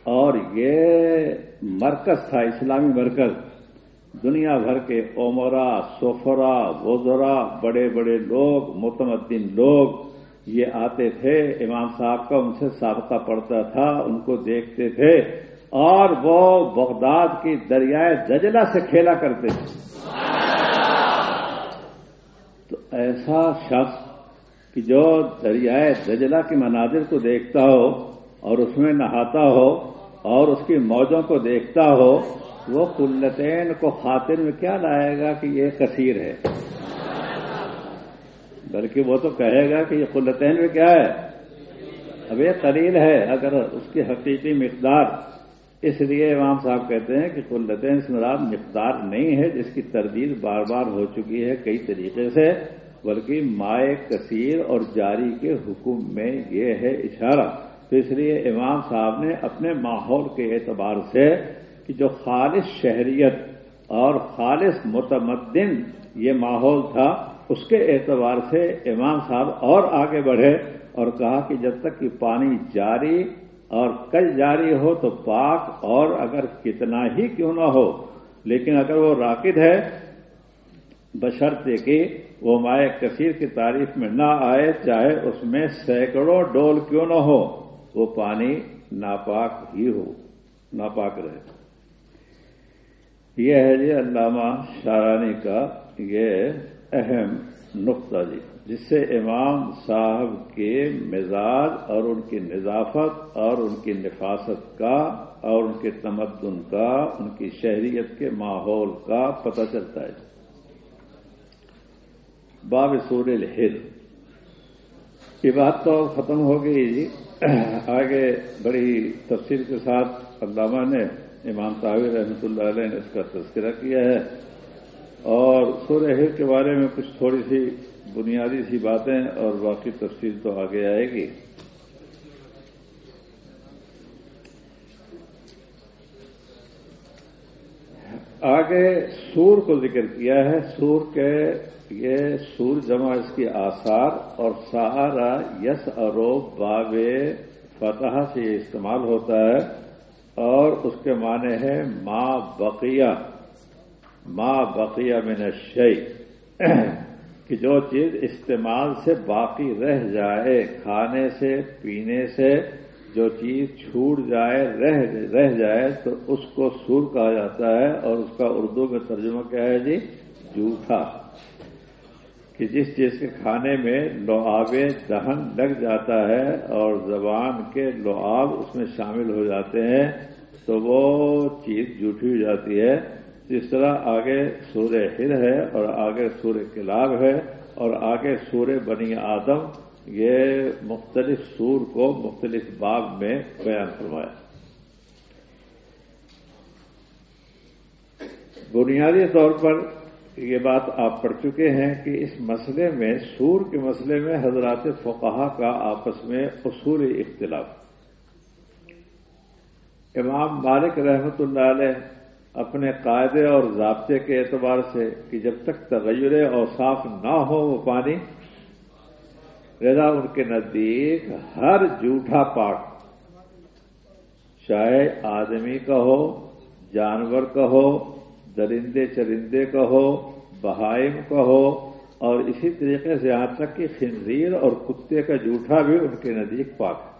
اور یہ مرکز تھا، اسلامی مرکز، دنیا بھر کے عمرا سفرا وزرا، بڑے بڑے لوگ، متمدن لوگ یہ آتے تھے۔ امام صاحب کا ان سے سابقہ پڑتا تھا، ان کو دیکھتے تھے، اور وہ بغداد کی دریائے دجلہ سے کھیلا کرتے تھے۔ تو ایسا شخص کہ جو دریائے دجلہ کے مناظر کو دیکھتا ہو اور اس میں نہاتا ہو اور اس کی موجوں کو دیکھتا ہو، وہ قلتین کو خاطر میں کیا لائے گا کہ یہ کثیر ہے؟ بلکہ وہ تو کہے گا کہ یہ قلتین میں کیا ہے؟ اب یہ قلیل ہے، اگر اس کی حقیقی مقدار، اس لیے امام صاحب کہتے ہیں کہ قلتین سے مراد مقدار نہیں ہے، جس کی تردید بار بار ہو چکی ہے کئی طریقے سے۔ بلکہ مائع کثیر اور جاری کے حکم میں یہ ہے اشارہ۔ تو اس لیے امام صاحب نے اپنے ماحول کے اعتبار سے کہ جو خالص شہریت اور خالص متمدن یہ ماحول تھا، اس کے اعتبار سے امام صاحب اور آگے بڑھے اور کہا کہ جب تک کہ پانی جاری اور کل جاری ہو تو پاک اور اگر کتنا ہی کیوں نہ ہو، لیکن اگر وہ راکد ہے بشرطے کہ وہ مائع کثیر کی تعریف میں نہ آئے، چاہے اس میں سینکڑوں ڈول کیوں نہ ہو، وہ پانی ناپاک ہی ہو، ناپاک رہے۔ یہ ہے جی علامہ شارانی کا یہ اہم نقطہ جی جس سے امام صاحب کے مزاج اور ان کی نظافت اور ان کی نفاست کا اور ان کے تمدن کا، ان کی شہریت کے ماحول کا پتہ چلتا ہے۔ باب سور الحل یہ بات تو ختم ہو گئی جی۔ آگے بڑی تفصیل کے ساتھ علامہ نے امام طاوی رحمۃ اللہ علیہ نے اس کا تذکرہ کیا ہے۔ اور سورہ ہر کے بارے میں کچھ تھوڑی سی بنیادی سی باتیں اور باقی تفصیل تو آگے آئے گی۔ آگے سور کو ذکر کیا ہے، سور کے یہ سور جمع اس کی آثار اور سہارا یس اروب باب فتح سے یہ استعمال ہوتا ہے اور اس کے معنی ہے ماں بقیہ ماں بقیہ من شعی کہ جو چیز استعمال سے باقی رہ جائے، کھانے سے، پینے سے جو چیز چھوٹ جائے، رہ رہ جائے تو اس کو سور کہا جاتا ہے اور اس کا اردو میں ترجمہ کیا ہے جی؟ جھوٹا۔ کہ جس چیز کے کھانے میں لعاب دہن لگ جاتا ہے اور زبان کے لعاب اس میں شامل ہو جاتے ہیں تو وہ چیز جھوٹی ہو جاتی ہے۔ جس طرح آگے سور ہر ہے اور آگے سور کلاب ہے اور آگے سور بنی آدم یہ مختلف سور کو مختلف باب میں بیان کروایا بنیادی طور پر یہ بات آپ پڑھ چکے ہیں کہ اس مسئلے میں، سور کے مسئلے میں حضرات فقہا کا آپس میں اصول اختلاف۔ امام مالک رحمت اللہ علیہ اپنے قاعدے اور ضابطے کے اعتبار سے کہ جب تک تغیر اور صاف نہ ہو وہ پانی رضا ان کے نزدیک ہر جھوٹا پاک چاہے آدمی کا ہو جانور کا ہو درندے چرندے کا ہو بہائم کا ہو اور اسی طریقے سے یہاں تک کہ خنزیر اور کتے کا جھوٹا بھی ان کے نزدیک پاک ہے۔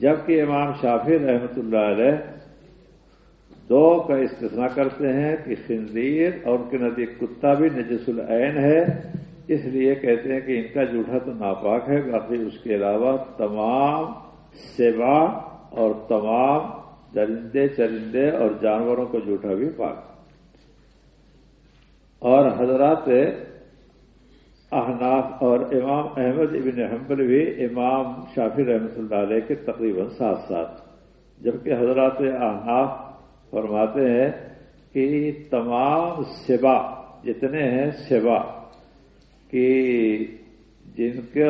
جبکہ امام شافی رحمت اللہ علیہ دو کا استثنا کرتے ہیں کہ خنزیر اور ان کے نزدیک کتا بھی نجس العین ہے۔ اس لیے کہتے ہیں کہ ان کا جھوٹا تو ناپاک ہے، باقی اس کے علاوہ تمام سیوا اور تمام درندے، چرندے اور جانوروں کو جھوٹا بھی پاک۔ اور حضرات احناف اور امام احمد ابن حنبل بھی امام شافی رحمۃ اللہ علیہ کے تقریباً ساتھ ساتھ۔ جبکہ حضرات احناف فرماتے ہیں کہ تمام سبا جتنے ہیں سبا کہ جن کے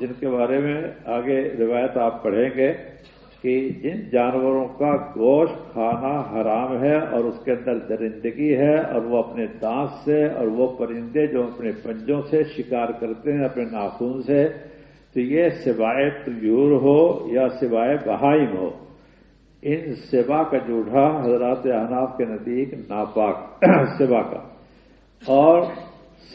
جن کے بارے میں آگے روایت آپ پڑھیں گے کہ جن جانوروں کا گوشت کھانا حرام ہے اور اس کے اندر درندگی ہے اور وہ اپنے دانت سے اور وہ پرندے جو اپنے پنجوں سے شکار کرتے ہیں، اپنے ناخون سے، تو یہ سوائے طیور ہو یا سوائے بہائم ہو، ان سبا کا جوڑا حضرات احناف کے نزدیک ناپاک سبا کا۔ اور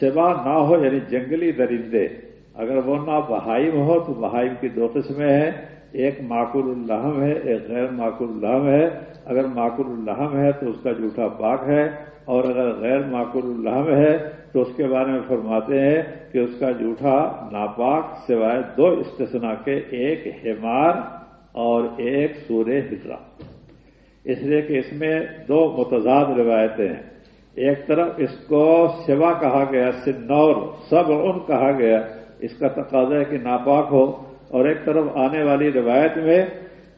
سبا نہ ہو یعنی جنگلی درندے۔ اگر وہ نہ بہائم ہو، تو بہائم کی دو قسمیں ہیں۔ ایک معقول الحم ہے، ایک غیر معقول الحم ہے۔ اگر معقول الحم ہے، تو اس کا جھوٹا پاک ہے۔ اور اگر غیر معقول الحم ہے، تو اس کے بارے میں فرماتے ہیں کہ اس کا جھوٹا ناپاک، سوائے دو استثنا کے، ایک ہمار اور ایک سورہ ہجرا اس لیے کہ اس میں دو متضاد روایتیں ہیں۔ ایک طرف اس کو سوا کہا گیا، سنور، سب ان کہا گیا، اس کا تقاضا ہے کہ ناپاک ہو۔ اور ایک طرف آنے والی روایت میں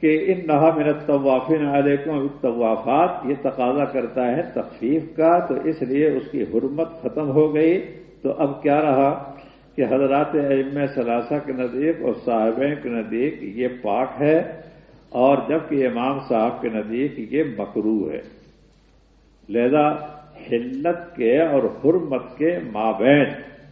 کہ ان نہا منت طوافین علیکم طوافات یہ تقاضا کرتا ہے تخفیف کا، تو اس لیے اس کی حرمت ختم ہو گئی۔ تو اب کیا رہا کہ حضرات علم ثلاثہ کے نزدیک اور صاحبین کے نزدیک یہ پاک ہے، اور جبکہ امام صاحب کے نزدیک یہ مکرو ہے۔ لہذا حلت کے اور حرمت کے مابین۔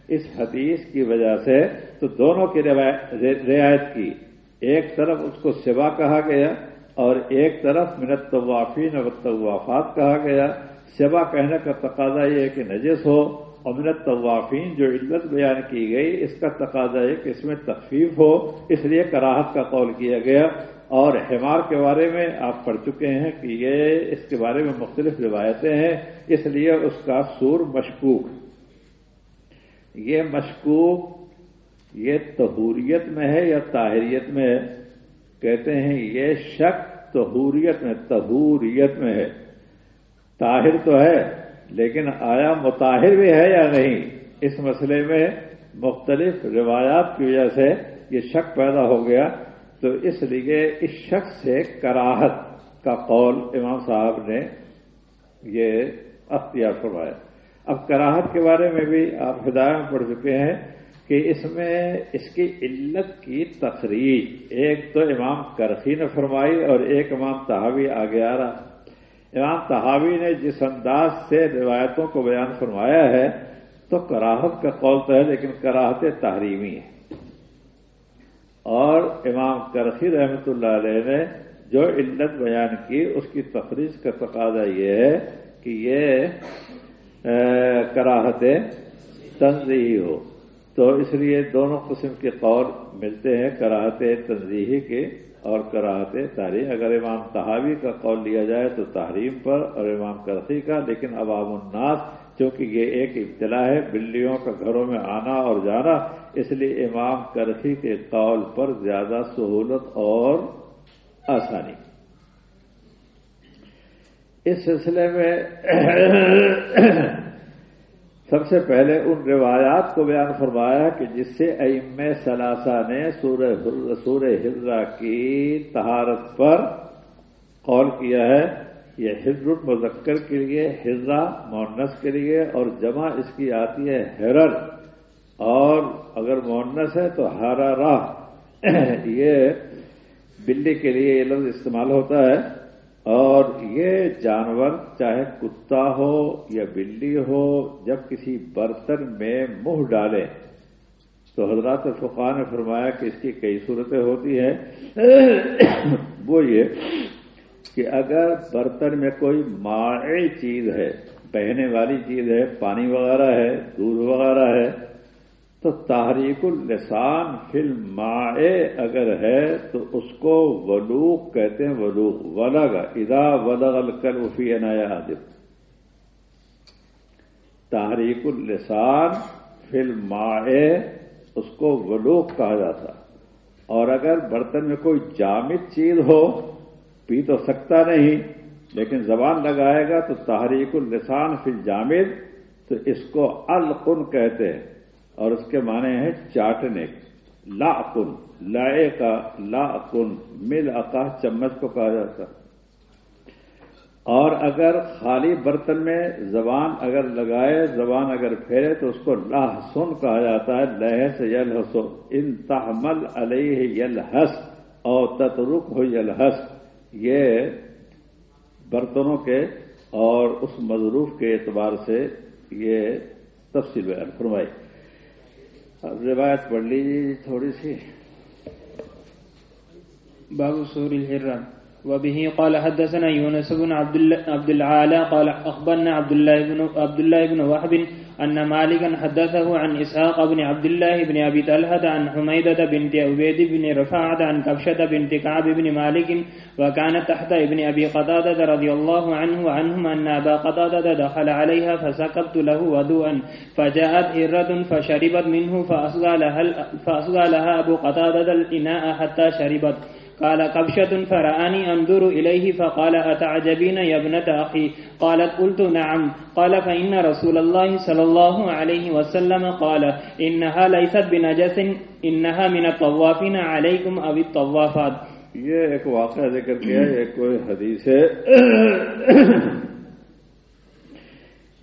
اس حدیث کی وجہ سے تو دونوں کی رعایت کی۔ ایک طرف اس کو سوا کہا گیا اور ایک طرف منت طوافین و طوافات کہا گیا۔ سوا کہنے کا تقاضا یہ ہے کہ نجس ہو اور منت طوافین جو علت بیان کی گئی، اس کا تقاضا ہے کہ اس میں تخفیف ہو۔ اس لیے کراہت کا قول کیا گیا اور ہمار کے بارے میں آپ پڑھ چکے ہیں کہ یہ اس کے بارے میں مختلف روایتیں ہیں، اس لیے اس کا سور مشکوک یہ مشکوک یہ تہوریت میں ہے یا طاہریت میں ہے؟ کہتے ہیں یہ شک تہوریت میں تہوریت میں ہے۔ طاہر تو ہے، لیکن آیا متاہر بھی ہے یا نہیں؟ اس مسئلے میں مختلف روایات کی وجہ سے یہ شک پیدا ہو گیا۔ تو اس لیے اس شخص سے کراہت کا قول امام صاحب نے یہ اختیار فرمایا۔ اب کراہت کے بارے میں بھی آپ ہدایت میں پڑھ چکے ہیں کہ اس میں اس کی علت کی تقریب ایک تو امام کرخی نے فرمائی اور ایک امام تحاوی آگے آ رہا۔ امام تحاوی نے جس انداز سے روایتوں کو بیان فرمایا ہے تو کراہت کا قول تو ہے، لیکن کراہت تحریمی ہے۔ اور امام کرخی رحمت اللہ علیہ نے جو علت بیان کی، اس کی تفریح کا تقاضا یہ ہے کہ یہ کراہت تنظیحی ہو۔ تو اس لیے دونوں قسم کے قول ملتے ہیں کراہت تنظیحی کے اور کراہت تاریخ اگر امام تحاوی کا قول لیا جائے تو تحریم پر اور امام کرخی کا، لیکن عوام الناس چونکہ یہ ایک ابتلا ہے، بلیوں کا گھروں میں آنا اور جانا، اس لیے امام کرخی کے قول پر زیادہ سہولت اور آسانی۔ اس سلسلے میں سب سے پہلے ان روایات کو بیان فرمایا کہ جس سے ام ثلاثہ نے سور ہررا کی تہارت پر قول کیا ہے۔ یہ ہر المذکر کے لیے ہررا مونس کے لیے اور جمع اس کی آتی ہے ہرر اور اگر مونس ہے تو ہارا راہ یہ بلی کے لیے یہ لفظ استعمال ہوتا ہے۔ اور یہ جانور، چاہے کتا ہو یا بلی ہو، جب کسی برتن میں منہ ڈالے، تو حضرات فقہ نے فرمایا کہ اس کی کئی صورتیں ہوتی ہیں۔ وہ یہ کہ اگر برتن میں کوئی مائع چیز ہے، بہنے والی چیز ہے، پانی وغیرہ ہے، دودھ وغیرہ ہے، تو تحریک اللسان فل مائع اگر ہے تو اس کو ولوق کہتے ہیں، ولوق ولگ ادا ودغ الکل وفی نایا عادب تحریک اللسان فل مائع اس کو ولوق کہا جاتا۔ اور اگر برتن میں کوئی جامد چیز ہو پی تو سکتا نہیں، لیکن زبان لگائے گا تو تحریک اللسان فی الجامد تو اس کو القن کہتے ہیں، اور اس کے معنی ہے چاٹنے۔ لا کن لائے کا لا کن مل اقا چمچ کو کہا جاتا۔ اور اگر خالی برتن میں زبان اگر لگائے، زبان اگر پھیرے تو اس کو لاہ سن کہا جاتا ہے لہ سے یل حسو ان تحمل علیہ یل ہس اور تترک ہو یل ہس یہ برتنوں کے اور اس مضروف کے اعتبار سے یہ تفصیل بیان فرمائی۔ اب روایت پڑھ لیجیے جی تھوڑی سی۔ باب سور الحرام وبه قال حدثنا يونس بن عبد العالى قال أخبرنا عبد الله بن عبد الله بن وهب أن مالكا حدثه عن إسحاق بن عبد الله بن أبي طلحة عن حميدة بنت عبيد بن رفاعة عن كبشة بنت كعب بن مالك وكانت تحت ابن أبي قتادة رضي الله عنه وعنهم أن أبا قتادة دخل عليها فسكبت له وضوءا فجاءت هرة فشربت منه فأصغى لها, فأصغى لها أبو قتادة الإناء حتى شربت. قال قبشة فرآني أنظر إليه فقال أتعجبين يا ابنة أخي؟ قالت قلت نعم. قال فإن رسول الله صلى الله عليه وسلم قال إنها ليست بنجس، إنها من الطوافين عليكم أو الطوافات. یہ ایک واقعہ ذکر کیا یہ کوئی حدیث ہے۔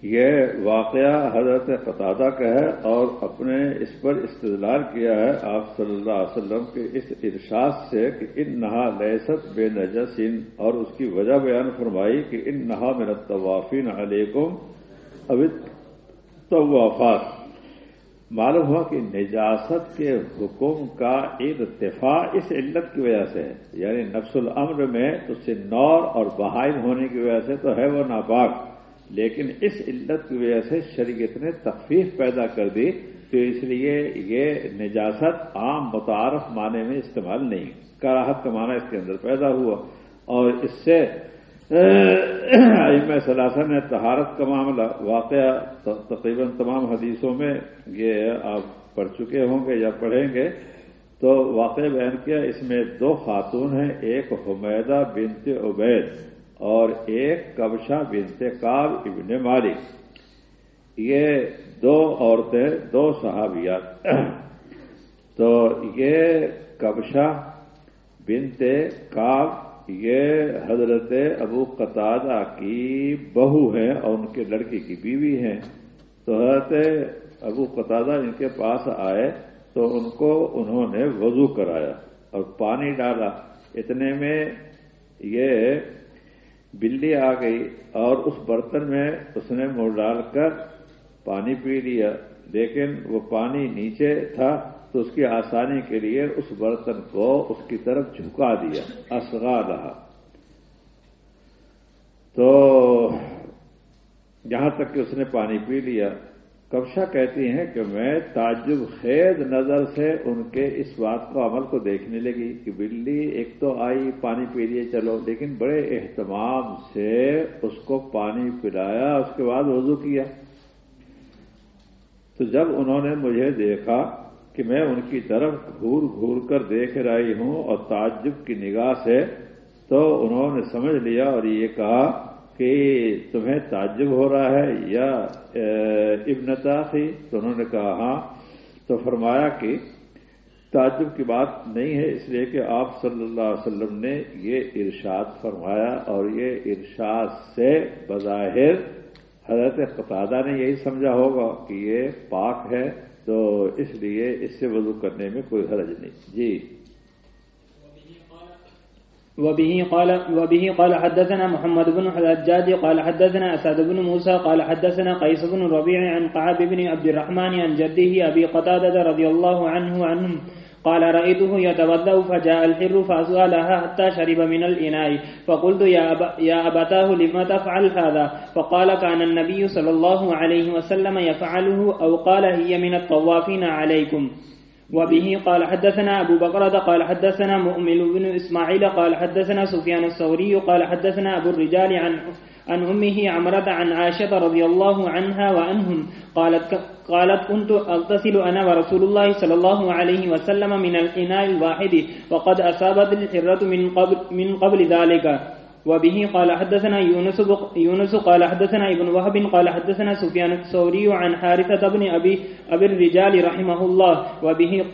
یہ واقعہ حضرت قطادہ کا ہے اور اپنے اس پر استدلال کیا ہے آپ صلی اللہ علیہ وسلم کے اس ارشاد سے کہ ان نہا لہست بے نجسن اور اس کی وجہ بیان فرمائی کہ ان نہا منت طوافین علیکم ابھی طوافات معلوم ہوا کہ نجاست کے حکم کا ارتفاع اس علت کی وجہ سے ہے یعنی نفس العمر میں اس سے نور اور بہائم ہونے کی وجہ سے تو ہے وہ ناپاک۔ لیکن اس علت کی وجہ سے شریعت نے تخفیف پیدا کر دی تو اس لیے یہ نجاست عام متعارف معنی میں استعمال نہیں، کراہت کا معنی اس کے اندر پیدا ہوا۔ اور اس سے ام ثلاثہ نے تہارت کا معاملہ، واقعہ تقریباً تمام حدیثوں میں یہ آپ پڑھ چکے ہوں گے یا پڑھیں گے۔ تو واقع بیان کیا، اس میں دو خاتون ہیں، ایک حمیدہ بنت عبید۔ اور ایک کبشا بنت کاب ابن مالک۔ یہ دو عورتیں، دو صحابیات۔ تو یہ کبشا بنت کاب یہ حضرت ابو قطادہ کی بہو ہیں اور ان کے لڑکی کی بیوی ہیں۔ تو حضرت ابو قطادہ ان کے پاس آئے تو ان کو انہوں نے وضو کرایا اور پانی ڈالا۔ اتنے میں یہ بلی آ گئی اور اس برتن میں اس نے مور ڈال کر پانی پی لیا، لیکن وہ پانی نیچے تھا تو اس کی آسانی کے لیے اس برتن کو اس کی طرف جھکا دیا اصغا رہا تو جہاں تک کہ اس نے پانی پی لیا۔ کبشا کہتی ہیں کہ میں تعجب خیز نظر سے ان کے اس بات کو عمل کو دیکھنے لگی کہ بلی ایک تو آئی، پانی پی لیے، چلو۔ لیکن بڑے اہتمام سے اس کو پانی پلایا، اس کے بعد وضو کیا۔ تو جب انہوں نے مجھے دیکھا کہ میں ان کی طرف گھور گھور کر دیکھ رہی ہوں اور تعجب کی نگاہ سے، تو انہوں نے سمجھ لیا اور یہ کہا کہ تمہیں تعجب ہو رہا ہے یا ابنتا تھی تو انہوں نے کہا ہاں۔ تو فرمایا کہ تعجب کی بات نہیں ہے، اس لیے کہ آپ صلی اللہ علیہ وسلم نے یہ ارشاد فرمایا اور یہ ارشاد سے بظاہر حضرت قطادہ نے یہی سمجھا ہوگا کہ یہ پاک ہے، تو اس لیے اس سے وضو کرنے میں کوئی حرج نہیں۔ جی۔ وبه قال وبه قال حدثنا محمد بن حجاج قال حدثنا اسد بن موسى قال حدثنا قيس بن الربيع عن قعب بن عبد الرحمن عن جده أبي قتادة رضي الله عنه عنهم قال رأيته يتوضأ فجاء الحر فأسألها حتى شرب من الإناء فقلت يا, أبا يا أبتاه لما تفعل هذا؟ فقال كان النبي صلى الله عليه وسلم يفعله أو قال هي من الطوافين عليكم وبه قال حدثنا أبو بكرة قال حدثنا مؤمن بن إسماعيل قال حدثنا سفيان الثوري قال حدثنا أبو الرجال عن عن أمه عمرة عن عائشة رضي الله عنها وعنهم قالت قالت كنت أغتسل أنا ورسول الله صلى الله عليه وسلم من الإناء الواحد وقد أصابت الحرة من قبل, من قبل ذلك. وبه قال حدثنا يونس, يونس قال حدثنا ابن وهب قال حدثنا سفيان الثوري عن حارثة بن أبي, أبي الرجال رحمه الله. وبه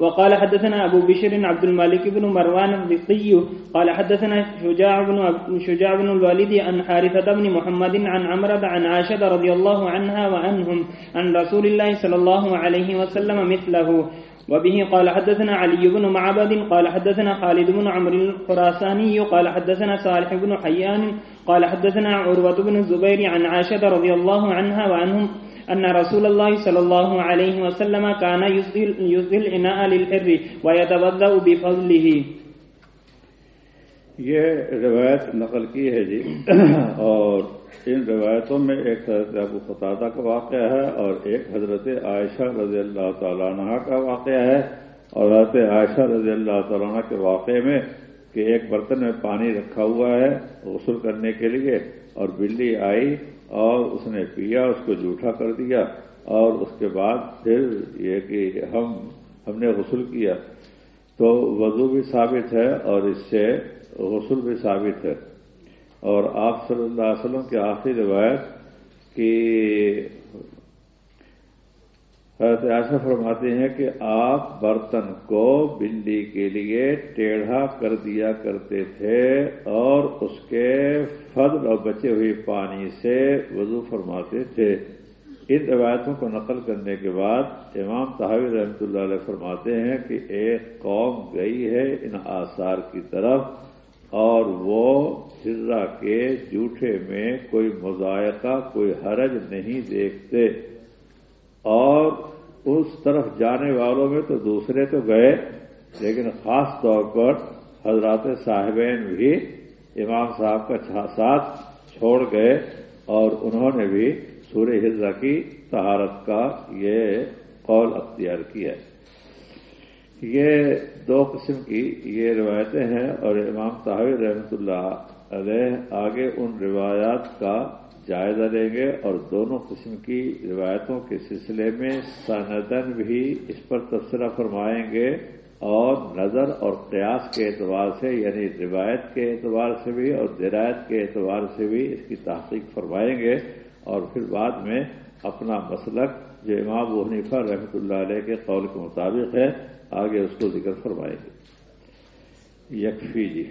وقال حدثنا أبو بشر عبد الملك بن مروان الرقي قال حدثنا شجاع بن شجاع بن الوالد عن حارثة بن محمد عن عمرة عن عائشة رضي الله عنها وعنهم عن رسول الله صلى الله عليه وسلم مثله. وبه قال حدثنا علي بن معبد قال حدثنا خالد بن عمرو الخراساني قال حدثنا صالح بن حيان قال حدثنا عروة بن الزبير عن عائشة رضي الله عنها وعنهم أن رسول الله صلى الله عليه وسلم كان يسقي الإناء للحر ويتوضأ بفضله. یہ روایت نقل کی ہے جی۔ اور ان روایتوں میں ایک حضرت ابو خطادہ کا واقعہ ہے اور ایک حضرت عائشہ رضی اللہ تعالیٰ عنہ کا واقعہ ہے۔ اور حضرت عائشہ رضی اللہ تعالیٰ عنہ کے واقعے میں کہ ایک برتن میں پانی رکھا ہوا ہے غسل کرنے کے لیے اور بلی آئی اور اس نے پیا، اس کو جھوٹا کر دیا اور اس کے بعد پھر یہ کہ ہم ہم نے غسل کیا۔ تو وضو بھی ثابت ہے اور اس سے غسل بھی ثابت ہے۔ اور آپ صلی اللہ علیہ وسلم کی آخری روایت کی حضرت ایسا فرماتے ہیں کہ آپ برتن کو بلی کے لیے ٹیڑھا کر دیا کرتے تھے اور اس کے فضل اور بچے ہوئے پانی سے وضو فرماتے تھے۔ ان روایتوں کو نقل کرنے کے بعد امام تحاوی رحمۃ اللہ علیہ فرماتے ہیں کہ ایک قوم گئی ہے ان آثار کی طرف اور وہ ہرا کے جھوٹے میں کوئی مذائقہ کوئی حرج نہیں دیکھتے۔ اور اس طرف جانے والوں میں تو دوسرے تو گئے، لیکن خاص طور پر حضرات صاحبین بھی امام صاحب کا ساتھ چھوڑ گئے اور انہوں نے بھی سورہ ہجرا کی طہارت کا یہ قول اختیار کیا یہ دو قسم کی یہ روایتیں ہیں اور امام صاحب رحمۃ اللہ علیہ آگے ان روایات کا جائزہ لیں گے اور دونوں قسم کی روایتوں کے سلسلے میں سندن بھی اس پر تبصرہ فرمائیں گے اور نظر اور قیاس کے اعتبار سے یعنی روایت کے اعتبار سے بھی اور درایت کے اعتبار سے بھی اس کی تحقیق فرمائیں گے اور پھر بعد میں اپنا مسلک جو امام و حنیفہ رحمۃ اللہ علیہ کے قول کے مطابق ہے آگے اس کو ذکر فرمائیں۔ گے یکفی جی۔